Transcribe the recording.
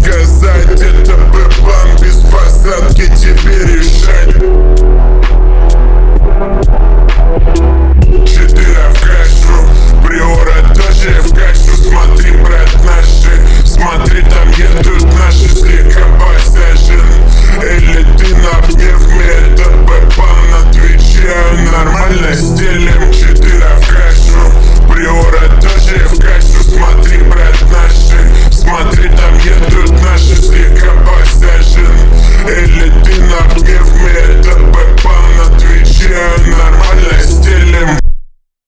сказать Это бэбам без посадки тебе